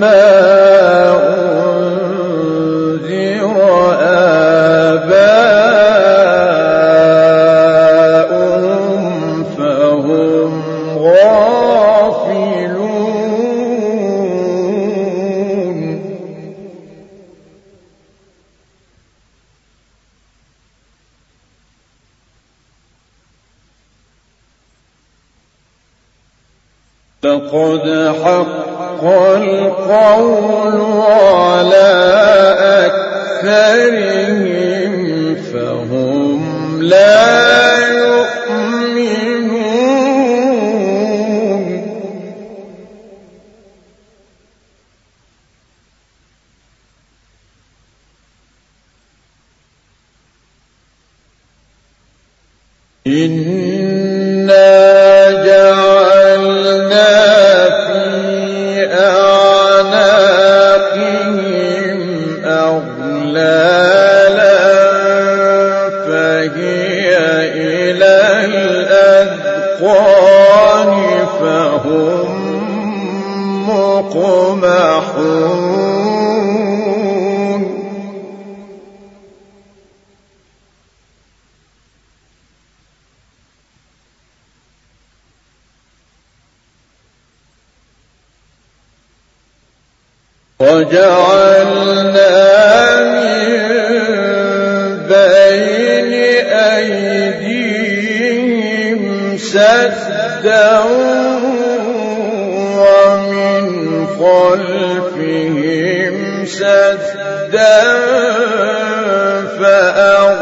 مَا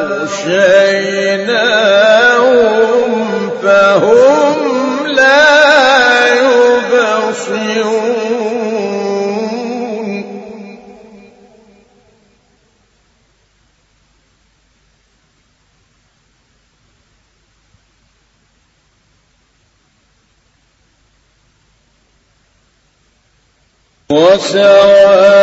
أغشيناهم فهم لا يبصرون. وسواء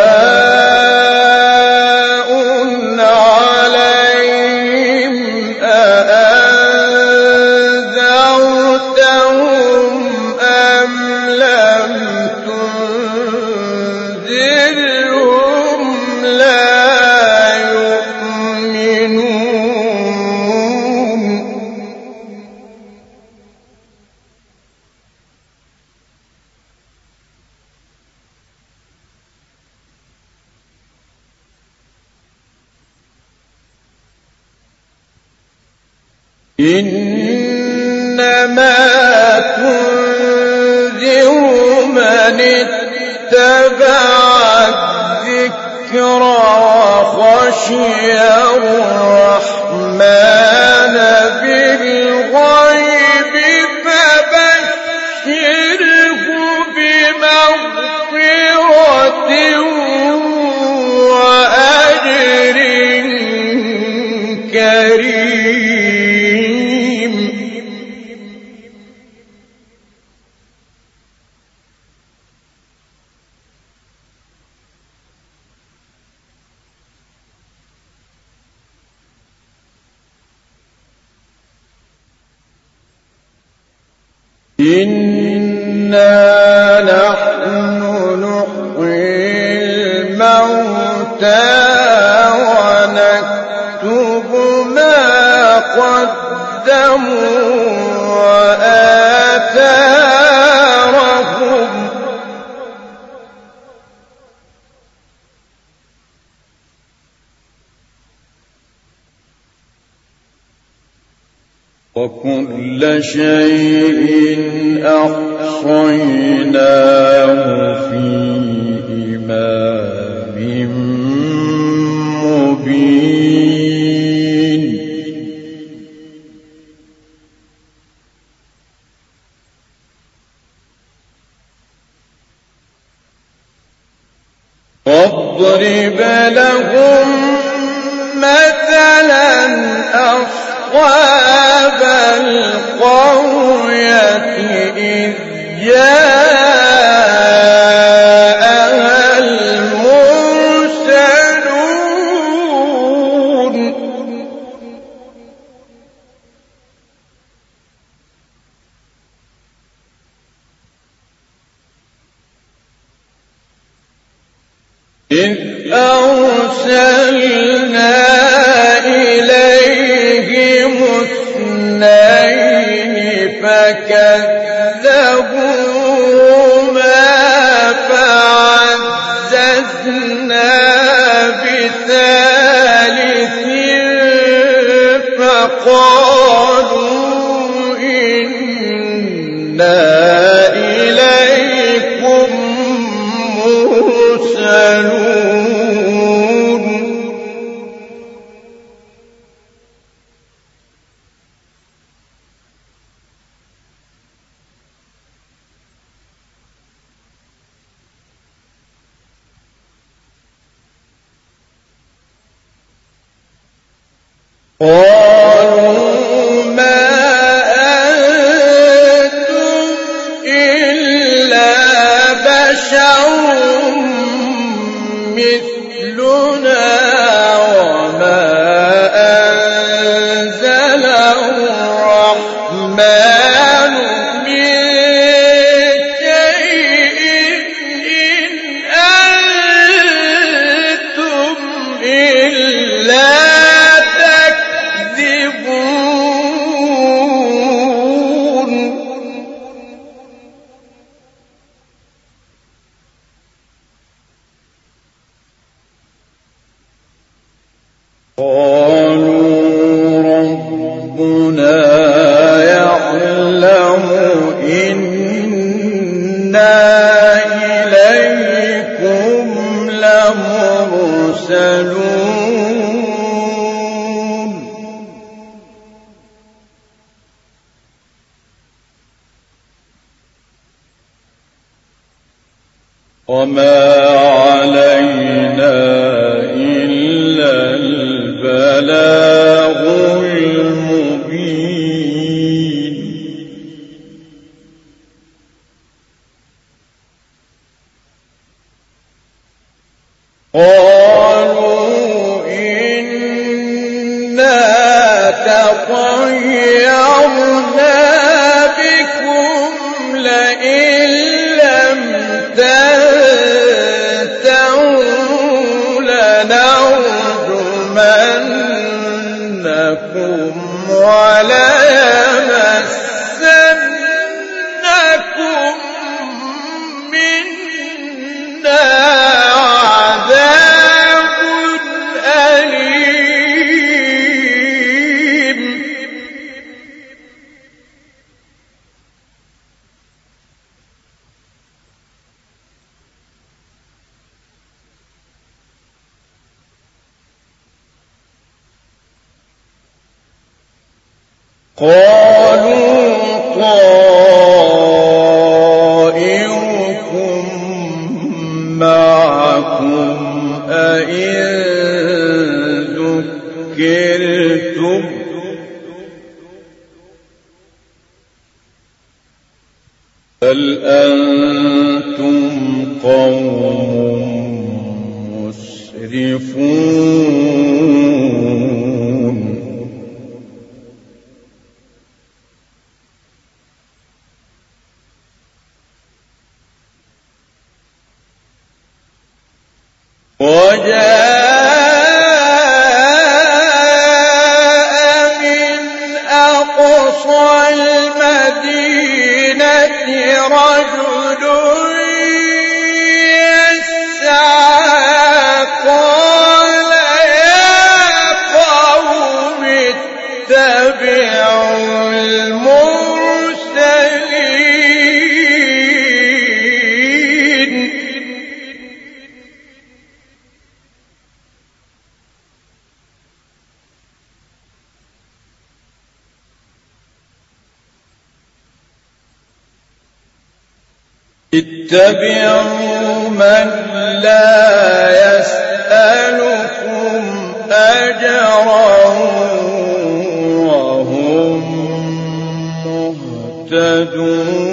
نَحْنُ نُحْيِي الْمَوْتَىٰ وَنَكْتُبُ مَا قَدَّمُوا أحصيناه في إمام لئن لم تنتهوا لنرجمنكم ولا اتبعوا من لا يسألكم أجرا وهم مهتدون.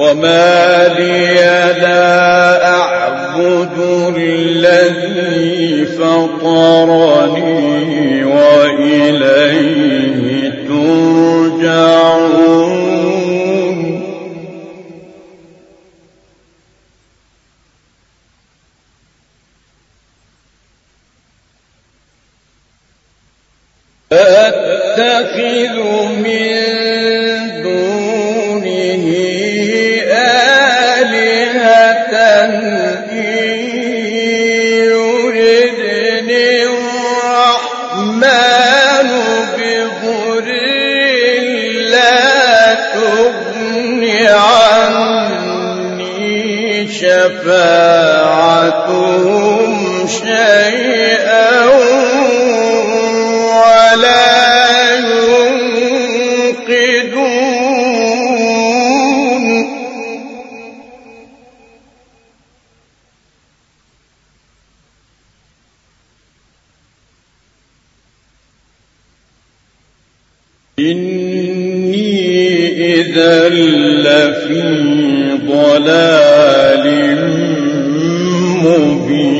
وما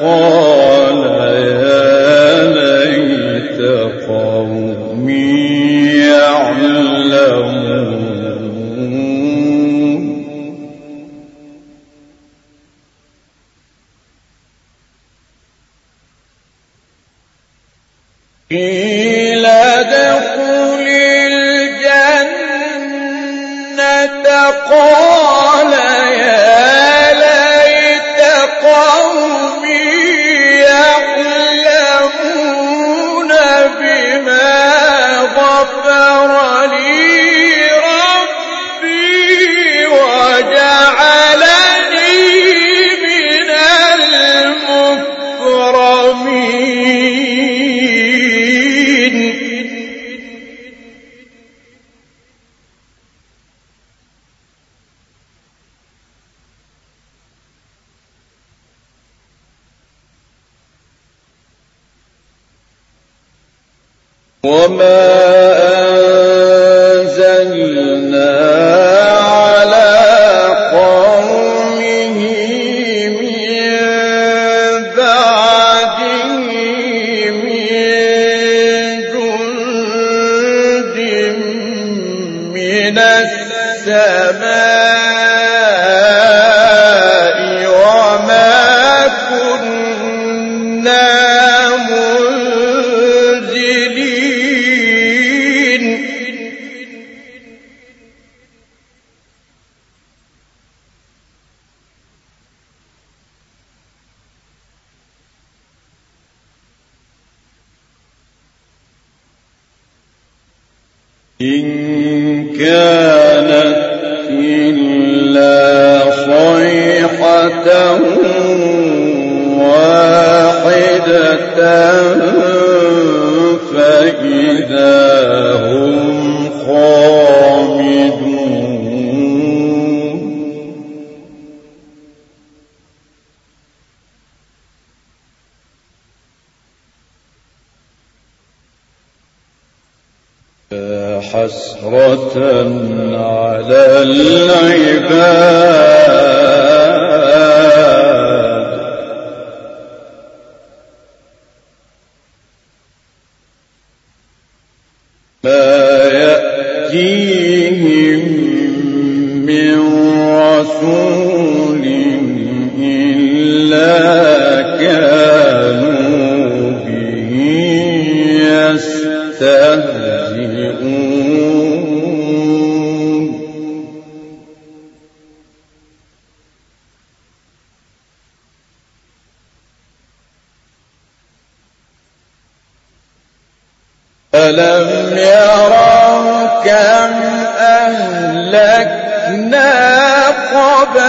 قال من السماء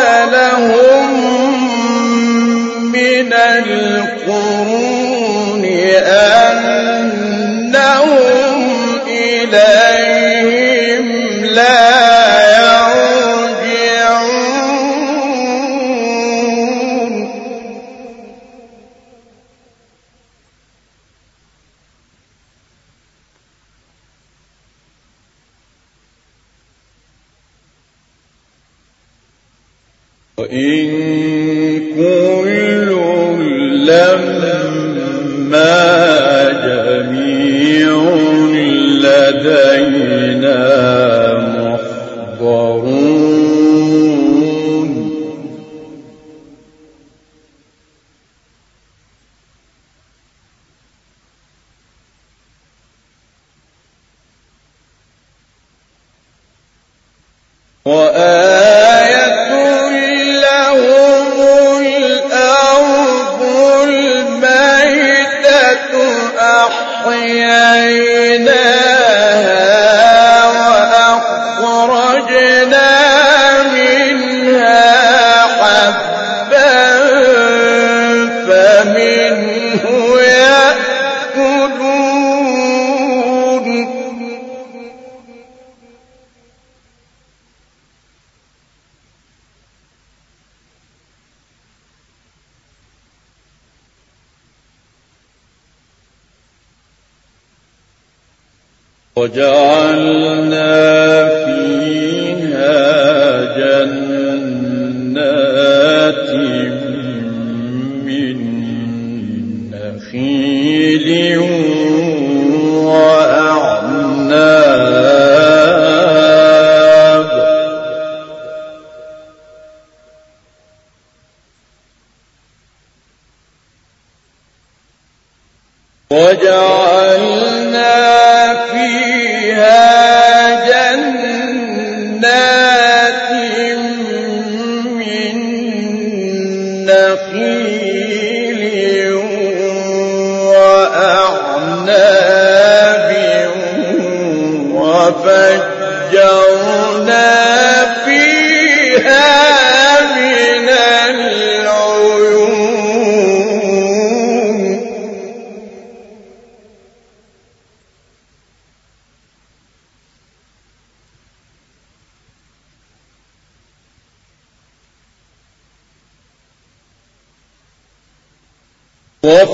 قبلهم من القرون أنهم إليهم لا وجعلنا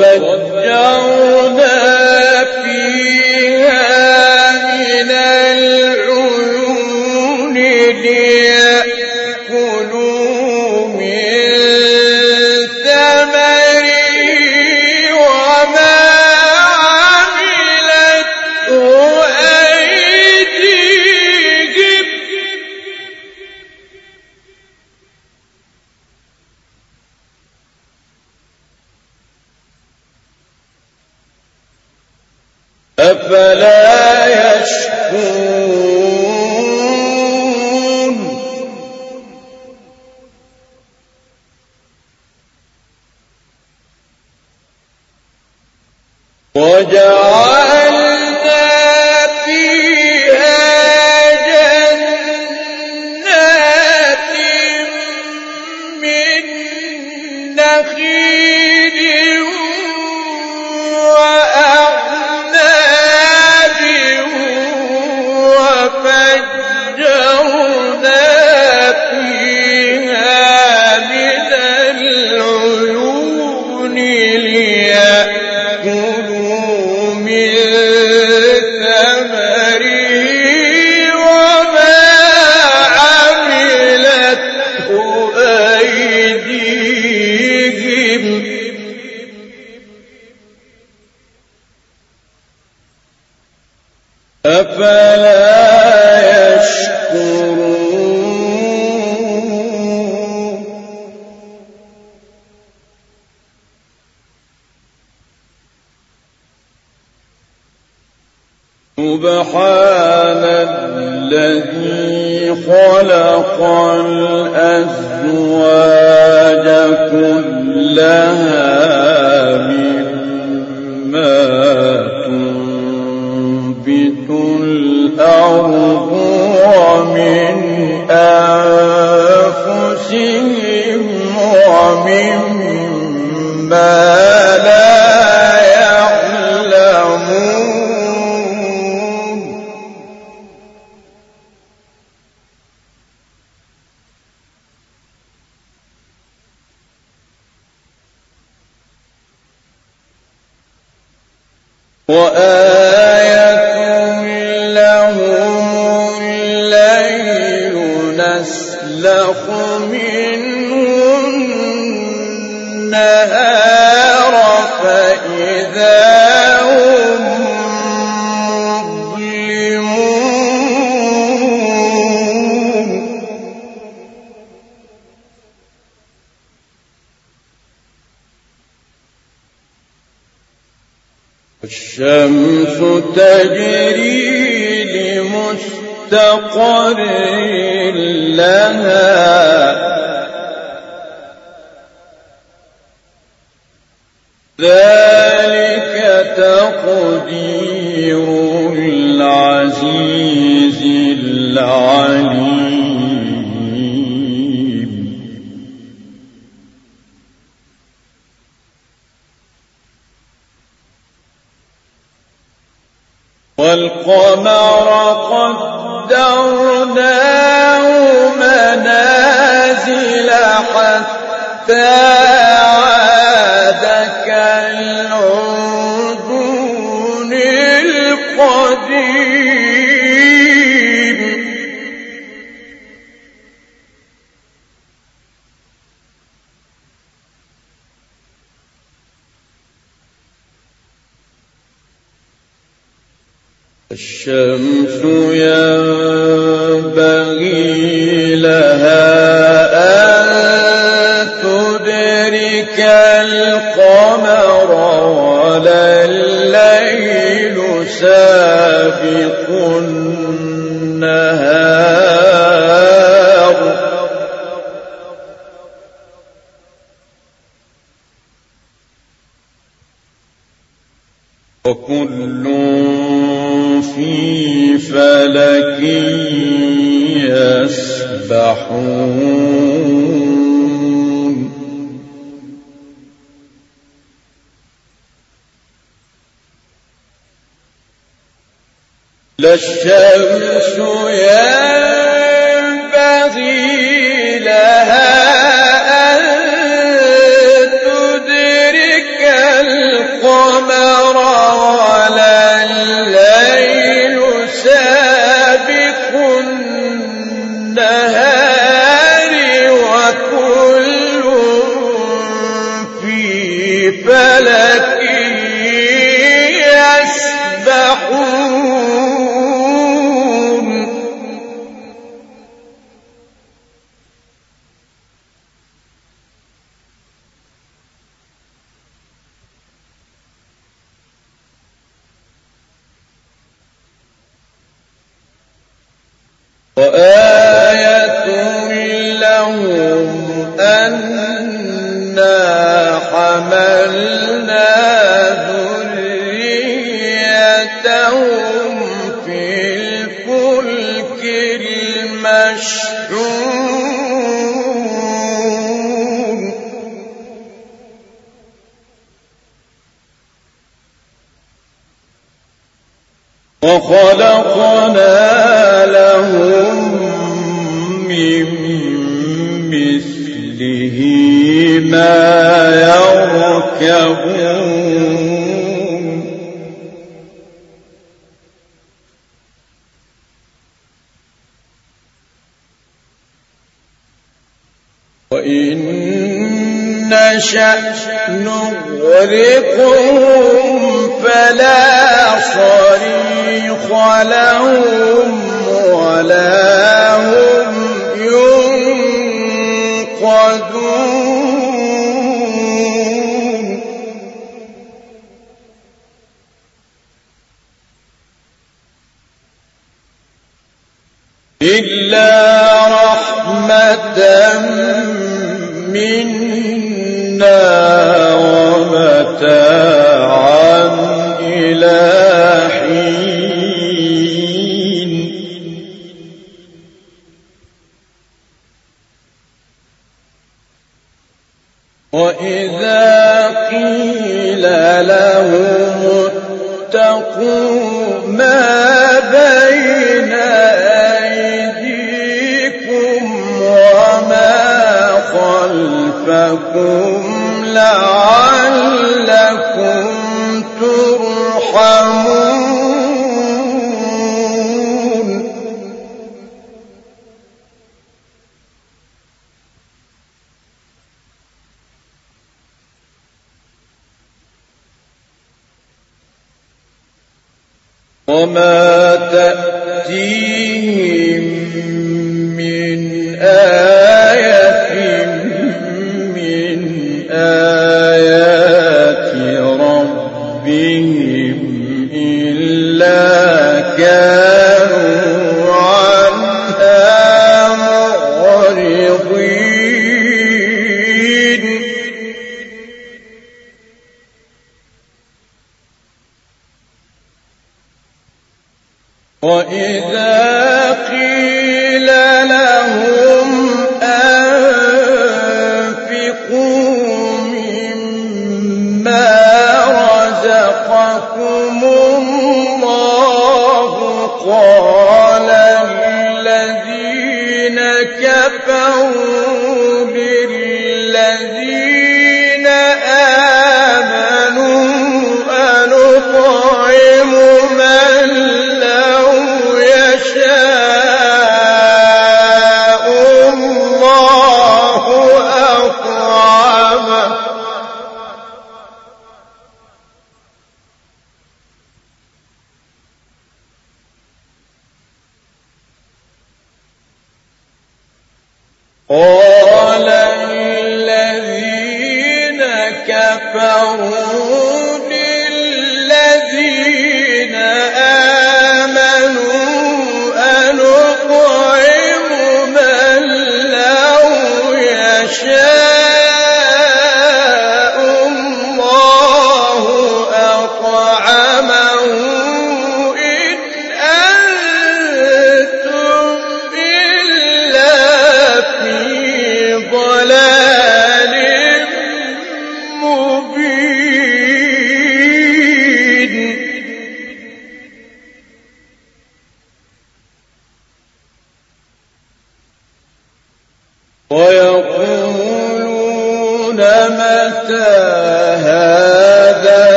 وفجرنا یقین مظلمون الشمس تجري لمستقر لها. ذلك القمر قدرناه منازل حتى يسبحون. لا الشمس يسبحون نشأ نغرقهم فلا صريخ لهم ولا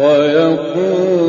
ويقولون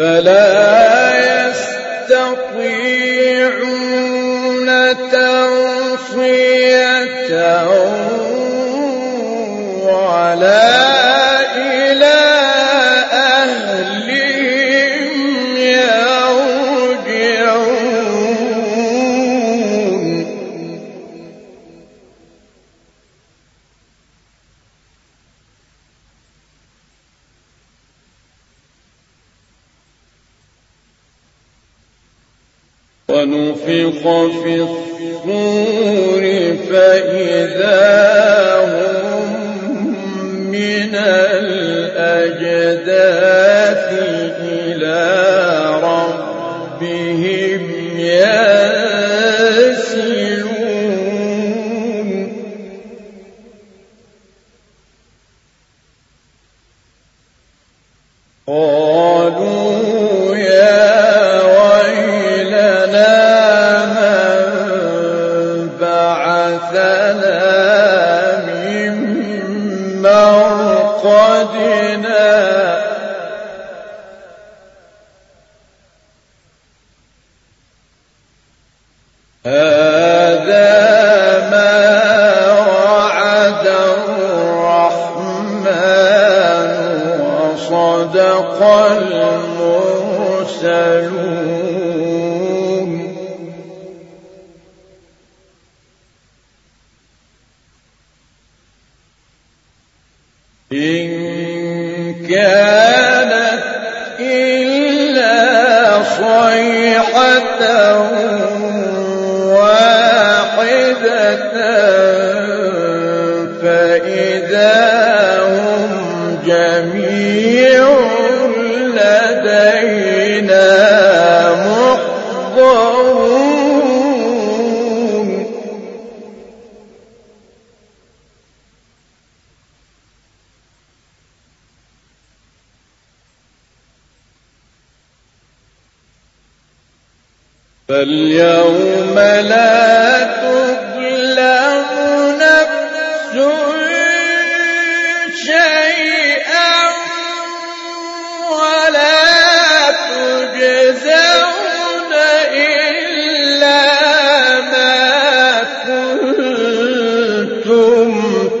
فلا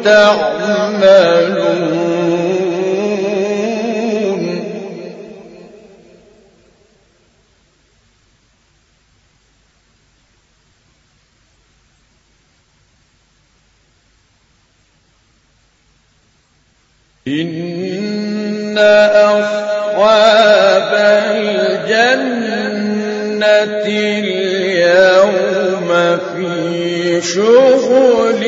تعملون. إن أصحاب الجنة اليوم في شغل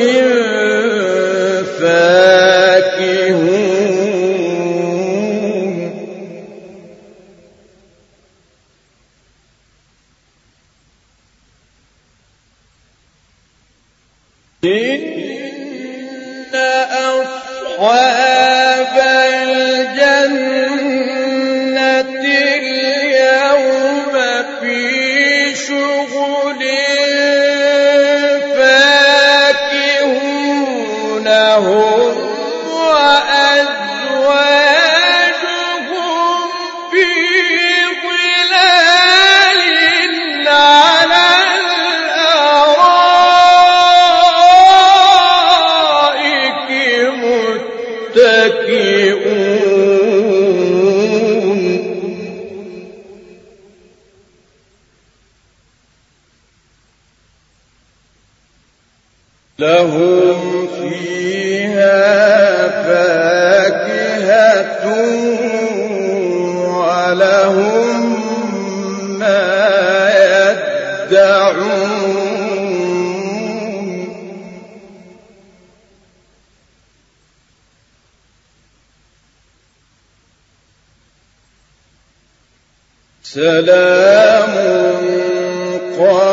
سلام قال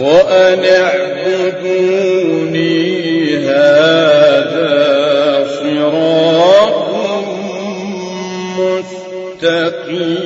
وأن اعبدوني هذا صراط مستقيم.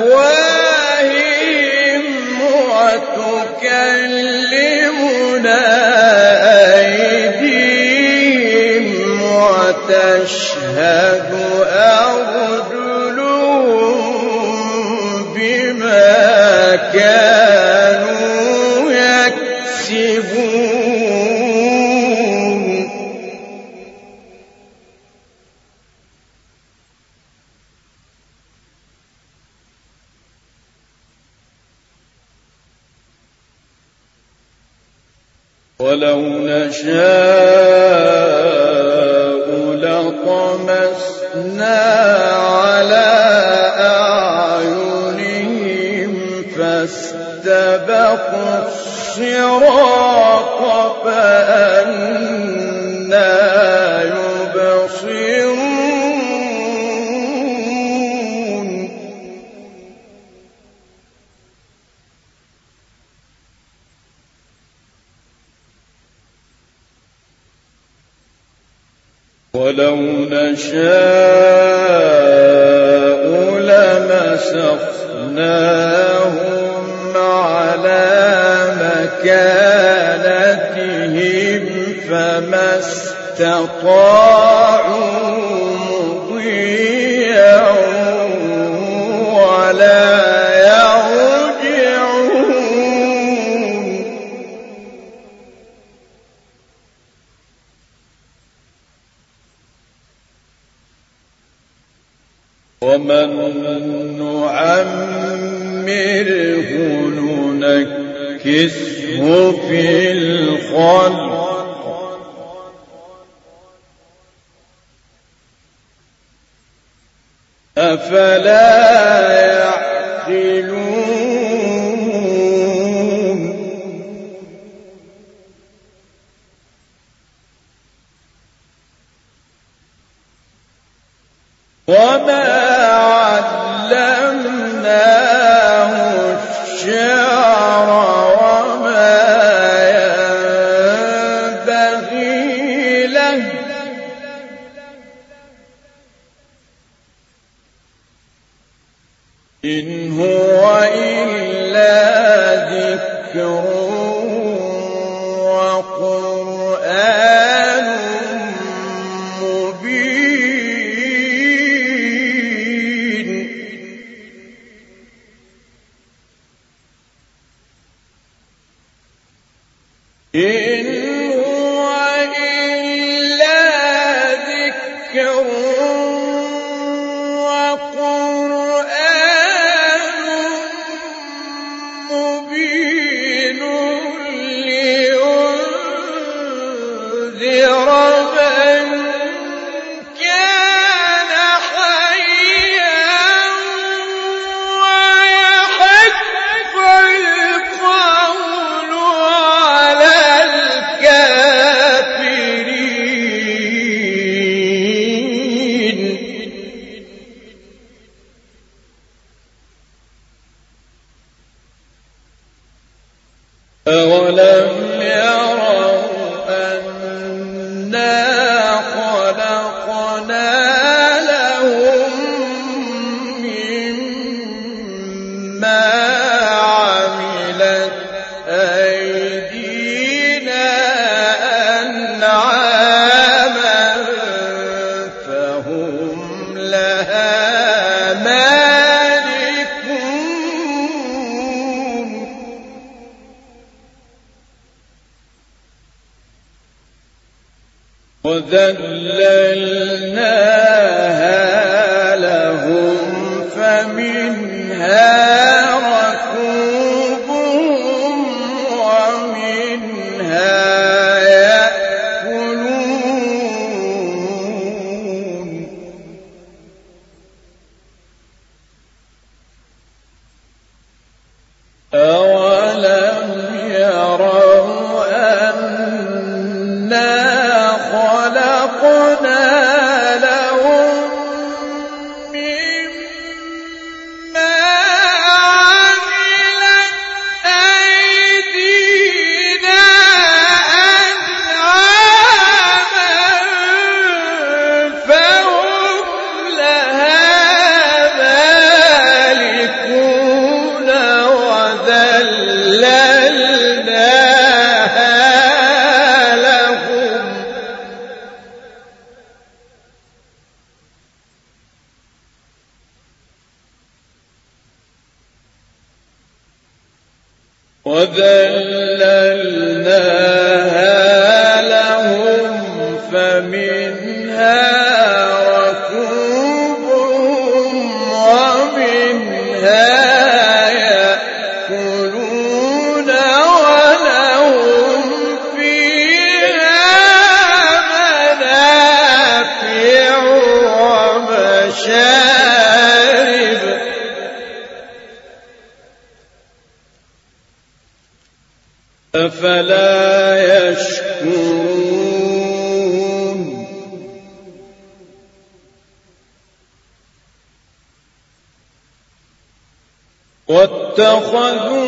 أفواههم وتكلمنا أيديهم وتشهد أرجلهم بما كان أفلا مما واتخذوا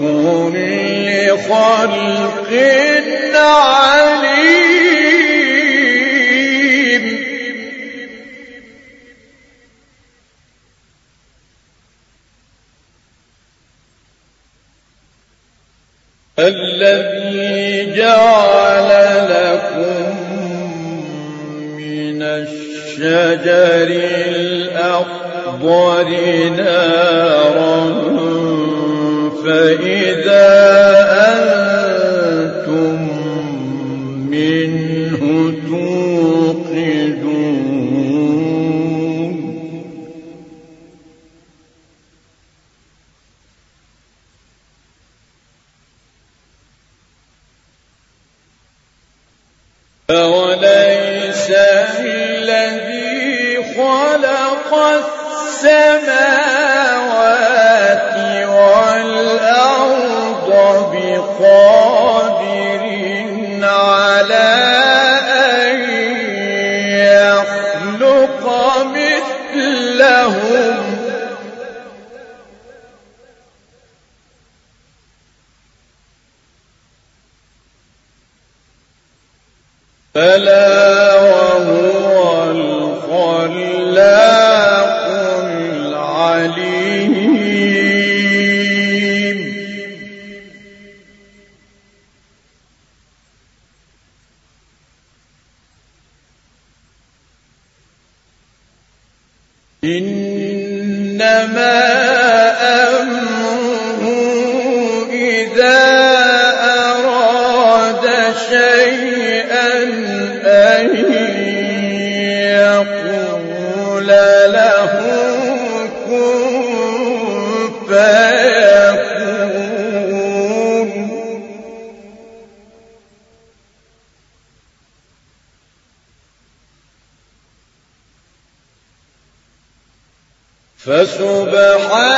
بكل خلق عليم أن يقول له كن فيكون فسبحان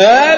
Huh?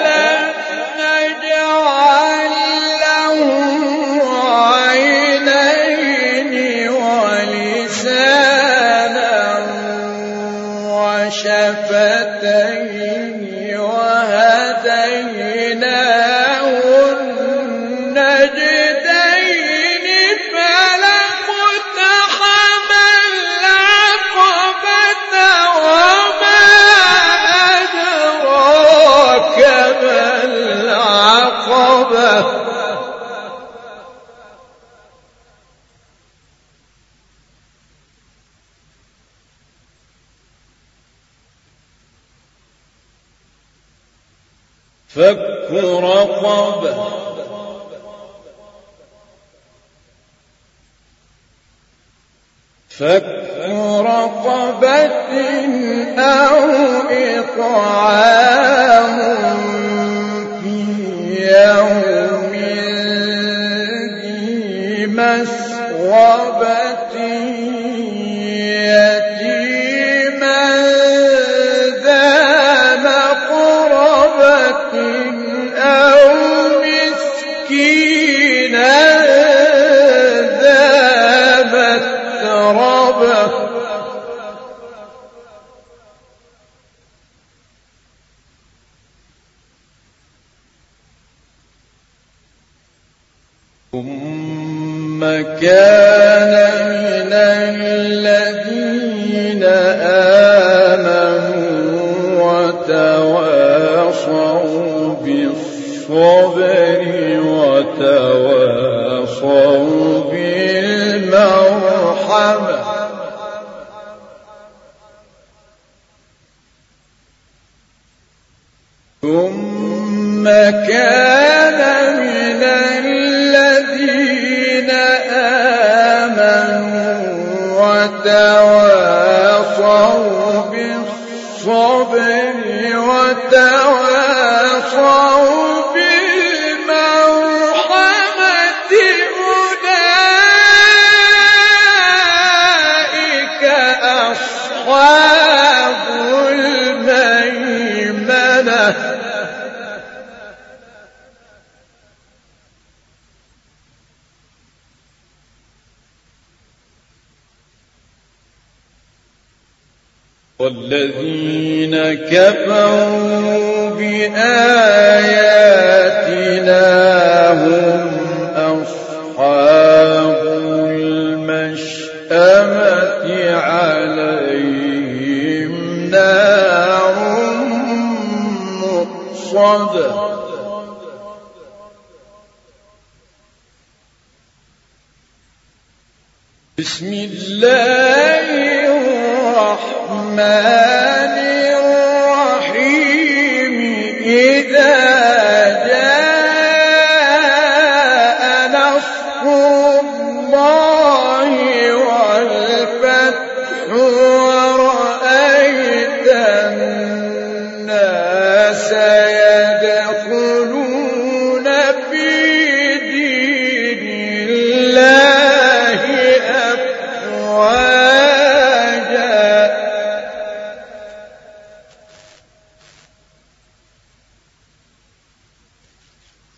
درهم ثم كان من الذين آمنوا وتواصوا بالصبر وتواصوا كفروا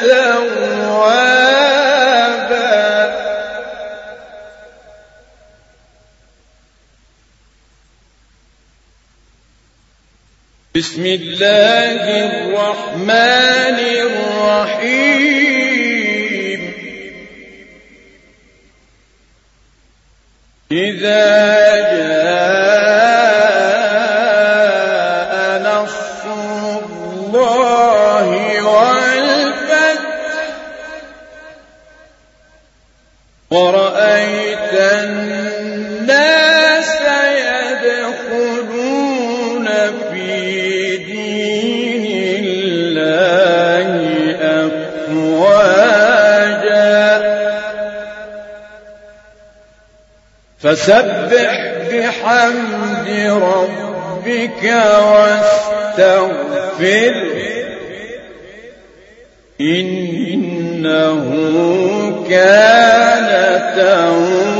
توابا بسم الله الرحمن الرحيم. إذا فسبح بحمد ربك واستغفره إنه كان توابا.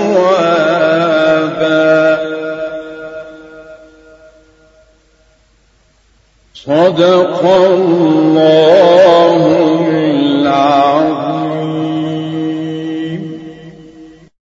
صدق الله العظيم.